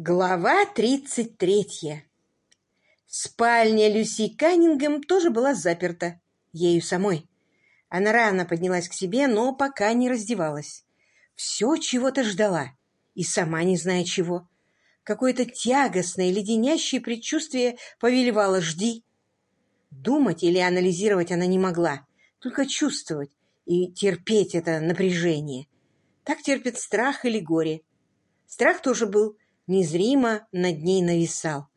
Глава тридцать третья. Спальня Люси Каннингем тоже была заперта. Ею самой. Она рано поднялась к себе, но пока не раздевалась. Все чего-то ждала. И сама не зная чего. Какое-то тягостное, леденящее предчувствие повелевало «жди». Думать или анализировать она не могла, только чувствовать и терпеть это напряжение. Так терпит страх или горе. Страх тоже был – незримо над ней нависал.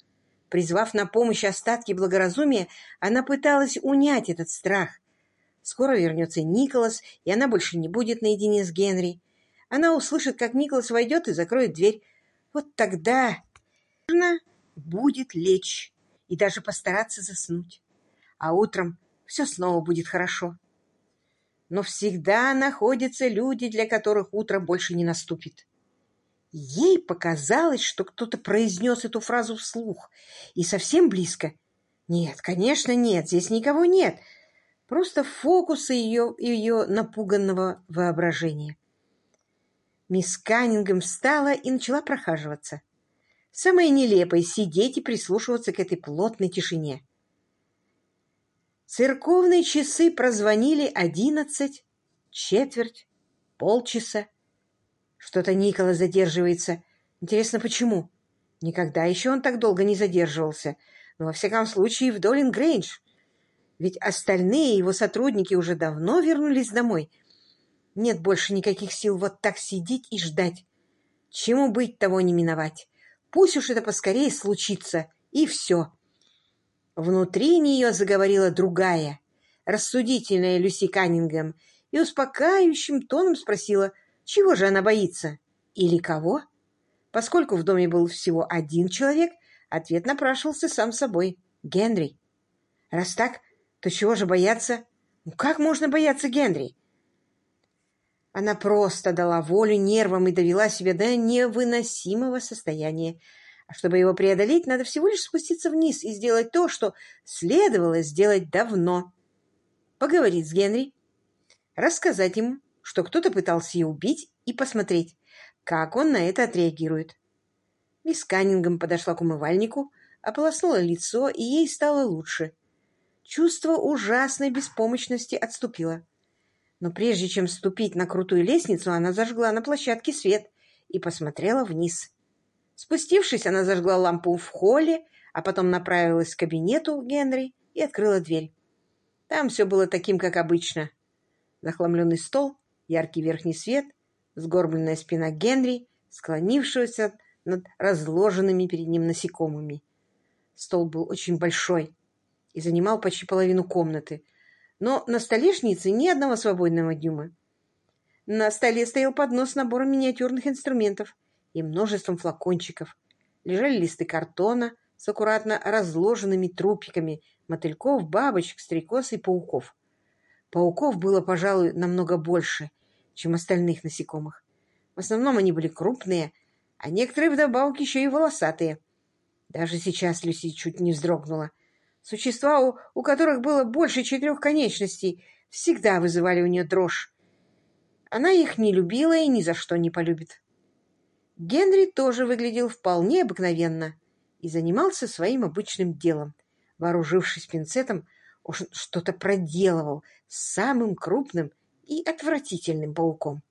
Призвав на помощь остатки благоразумия, она пыталась унять этот страх. Скоро вернется Николас, и она больше не будет наедине с Генри. Она услышит, как Николас войдет и закроет дверь. Вот тогда нужно будет лечь и даже постараться заснуть. А утром все снова будет хорошо. Но всегда находятся люди, для которых утро больше не наступит. Ей показалось, что кто-то произнес эту фразу вслух. И совсем близко. Нет, конечно, нет, здесь никого нет. Просто фокусы ее, ее напуганного воображения. Мисс Каннингем встала и начала прохаживаться. Самое нелепое — сидеть и прислушиваться к этой плотной тишине. Церковные часы прозвонили одиннадцать, четверть, полчаса. Что-то Никола задерживается. Интересно, почему? Никогда еще он так долго не задерживался. Но, во всяком случае, в Долин Грейндж. Ведь остальные его сотрудники уже давно вернулись домой. Нет больше никаких сил вот так сидеть и ждать. Чему быть, того не миновать. Пусть уж это поскорее случится, и все. Внутри нее заговорила другая, рассудительная Люси Каннингем, и успокаивающим тоном спросила, чего же она боится? Или кого? Поскольку в доме был всего один человек, ответ напрашивался сам собой — Генри. Раз так, то чего же бояться? Ну, как можно бояться Генри? Она просто дала волю нервам и довела себя до невыносимого состояния. А чтобы его преодолеть, надо всего лишь спуститься вниз и сделать то, что следовало сделать давно. Поговорить с Генри, рассказать ему, что кто-то пытался ее убить, и посмотреть, как он на это отреагирует. Мисс Каннингем подошла к умывальнику, ополоснула лицо, и ей стало лучше. Чувство ужасной беспомощности отступило. Но прежде чем ступить на крутую лестницу, она зажгла на площадке свет и посмотрела вниз. Спустившись, она зажгла лампу в холле, а потом направилась к кабинету Генри и открыла дверь. Там все было таким, как обычно. Захламленный стол, яркий верхний свет, сгорбленная спина Генри, склонившегося над разложенными перед ним насекомыми. Стол был очень большой и занимал почти половину комнаты, но на столешнице ни одного свободного дюма. На столе стоял поднос с набором миниатюрных инструментов и множеством флакончиков. Лежали листы картона с аккуратно разложенными трупиками мотыльков, бабочек, стрекоз и пауков. Пауков было, пожалуй, намного больше — чем остальных насекомых. В основном они были крупные, а некоторые вдобавок еще и волосатые. Даже сейчас Люси чуть не вздрогнула. Существа, у, у которых было больше четырех конечностей, всегда вызывали у нее дрожь. Она их не любила и ни за что не полюбит. Генри тоже выглядел вполне обыкновенно и занимался своим обычным делом. Вооружившись пинцетом, он что-то проделывал с самым крупным и отвратительным пауком.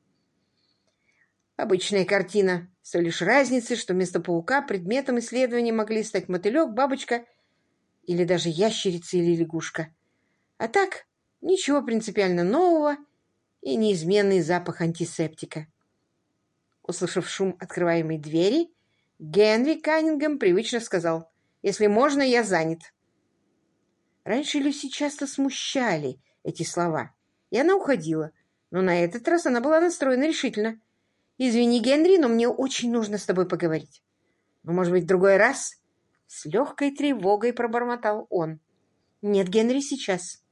Обычная картина, с той лишь разницей, что вместо паука предметом исследования могли стать мотылек, бабочка или даже ящерица или лягушка. А так, ничего принципиально нового и неизменный запах антисептика. Услышав шум открываемой двери, Генри Каннингем привычно сказал, «Если можно, я занят». Раньше Люси часто смущали эти слова и она уходила. Но на этот раз она была настроена решительно. «Извини, Генри, но мне очень нужно с тобой поговорить». «Ну, может быть, в другой раз?» С легкой тревогой пробормотал он. «Нет, Генри, сейчас».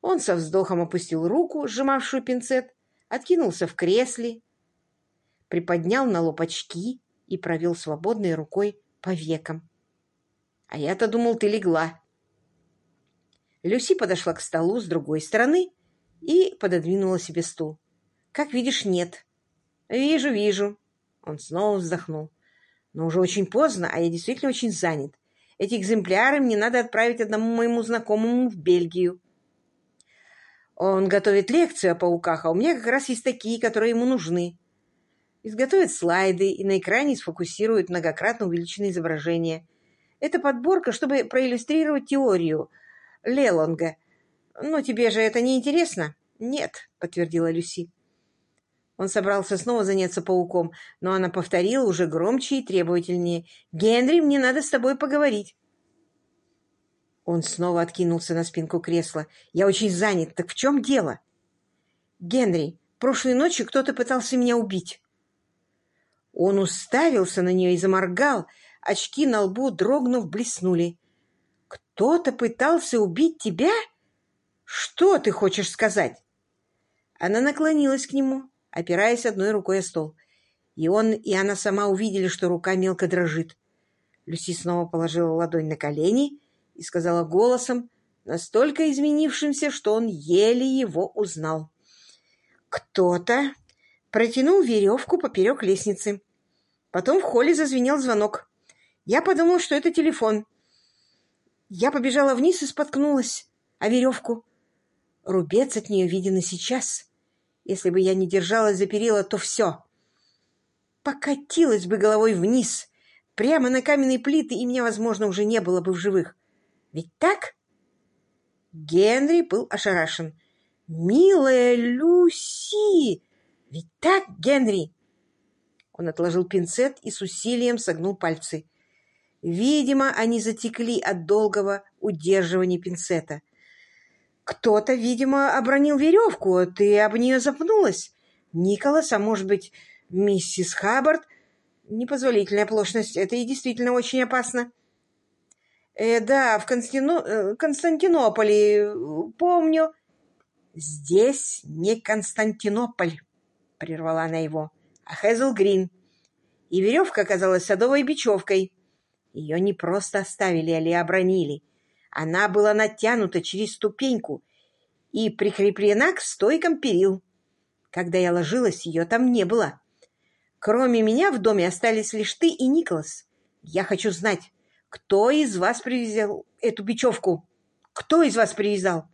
Он со вздохом опустил руку, сжимавшую пинцет, откинулся в кресле, приподнял на лоб очки и провел свободной рукой по векам. «А я-то думал, ты легла». Люси подошла к столу с другой стороны и пододвинула себе стул. «Как видишь, нет». «Вижу, вижу». Он снова вздохнул. Но уже очень поздно, а я действительно очень занят. Эти экземпляры мне надо отправить одному моему знакомому в Бельгию. Он готовит лекцию о пауках, а у меня как раз есть такие, которые ему нужны. Изготовит слайды и на экране сфокусирует многократно увеличенное изображение. Это подборка, чтобы проиллюстрировать теорию Лелонга. Но тебе же это не интересно? Нет, подтвердила Люси. Он собрался снова заняться пауком, но она повторила уже громче и требовательнее. «Генри, мне надо с тобой поговорить». Он снова откинулся на спинку кресла. «Я очень занят. Так в чем дело?» «Генри, прошлой ночью кто-то пытался меня убить». Он уставился на нее и заморгал. Очки на лбу, дрогнув, блеснули. «Кто-то пытался убить тебя? Что ты хочешь сказать?» Она наклонилась к нему, опираясь одной рукой о стол. И он, и она сама увидели, что рука мелко дрожит. Люси снова положила ладонь на колени и сказала голосом, настолько изменившимся, что он еле его узнал. Кто-то протянул веревку поперек лестницы. Потом в холле зазвенел звонок. Я подумал, что это телефон. Я побежала вниз и споткнулась о веревку. Рубец от нее виден и сейчас. Если бы я не держалась за перила, то все. Покатилась бы головой вниз, прямо на каменные плиты, и меня, возможно, уже не было бы в живых. Ведь так? Генри был ошарашен. «Милая Люси! Ведь так, Генри?» Он отложил пинцет и с усилием согнул пальцы. Видимо, они затекли от долгого удерживания пинцета. Кто-то, видимо, обронил веревку, ты об нее запнулась. Николас, а может быть, миссис Хаббард? Непозволительная оплошность. Это и действительно очень опасно. Э, да, в Константино... Э, Константинополе, помню. Здесь не Константинополь, прервала она его, а Хэзл Грин. И веревка оказалась садовой бечевкой. Ее не просто оставили, а обронили. Она была натянута через ступеньку и прикреплена к стойкам перил. Когда я ложилась, ее там не было. Кроме меня в доме остались лишь ты и Николас. Я хочу знать, кто из вас привязал эту бечевку? Кто из вас привязал?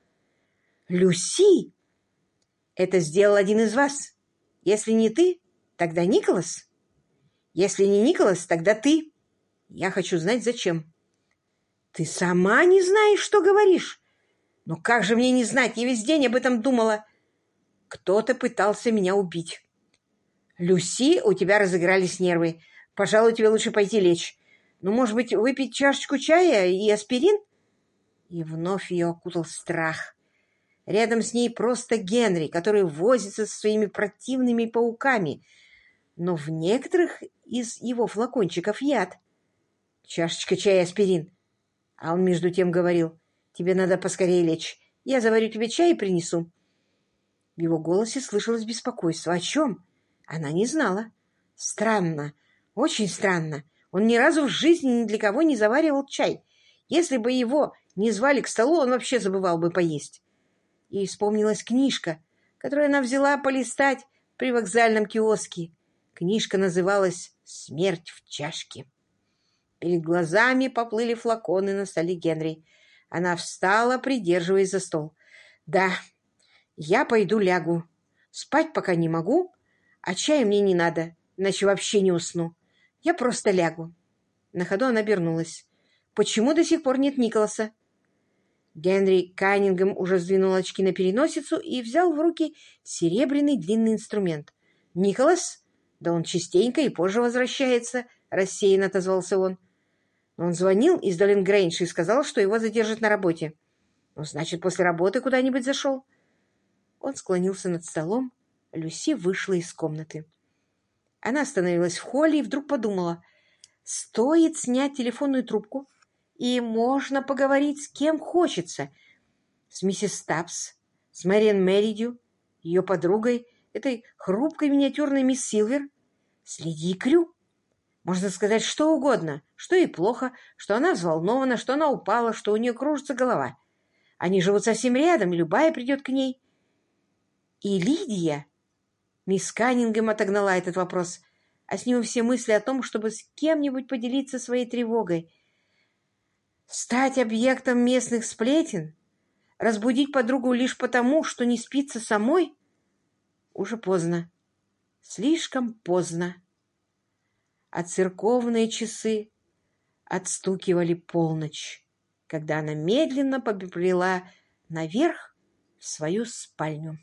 Люси! Это сделал один из вас. Если не ты, тогда Николас. Если не Николас, тогда ты. Я хочу знать, зачем. Ты сама не знаешь, что говоришь? Ну как же мне не знать? Я весь день об этом думала. Кто-то пытался меня убить. Люси, у тебя разыгрались нервы. Пожалуй, тебе лучше пойти лечь. Ну, может быть, выпить чашечку чая и аспирин? И вновь ее окутал страх. Рядом с ней просто Генри, который возится со своими противными пауками. Но в некоторых из его флакончиков яд. Чашечка чая аспирин. А он между тем говорил, «Тебе надо поскорее лечь. Я заварю тебе чай и принесу». В его голосе слышалось беспокойство. О чем? Она не знала. Странно, очень странно. Он ни разу в жизни ни для кого не заваривал чай. Если бы его не звали к столу, он вообще забывал бы поесть. И вспомнилась книжка, которую она взяла полистать при вокзальном киоске. Книжка называлась «Смерть в чашке». Перед глазами поплыли флаконы на столе Генри. Она встала, придерживаясь за стол. «Да, я пойду лягу. Спать пока не могу, а чая мне не надо, иначе вообще не усну. Я просто лягу». На ходу она обернулась. «Почему до сих пор нет Николаса?» Генри Каннингем уже сдвинул очки на переносицу и взял в руки серебряный длинный инструмент. «Николас? Да он частенько и позже возвращается», — рассеянно отозвался он. Он звонил из Долин Грейндж и сказал, что его задержат на работе. Ну, значит, после работы куда-нибудь зашел. Он склонился над столом. Люси вышла из комнаты. Она остановилась в холле и вдруг подумала, стоит снять телефонную трубку, и можно поговорить с кем хочется. С миссис Стапс, с Мэриан Меридью, ее подругой, этой хрупкой миниатюрной мисс Силвер, с Лидией Крю. Можно сказать что угодно, что ей плохо, что она взволнована, что она упала, что у нее кружится голова. Они живут совсем рядом, и любая придет к ней. И Лидия... Мисс Каннингем отогнала этот вопрос. а с ним все мысли о том, чтобы с кем-нибудь поделиться своей тревогой. Стать объектом местных сплетен? Разбудить подругу лишь потому, что не спится самой? Уже поздно. Слишком поздно. А церковные часы отстукивали полночь, когда она медленно побрела наверх в свою спальню.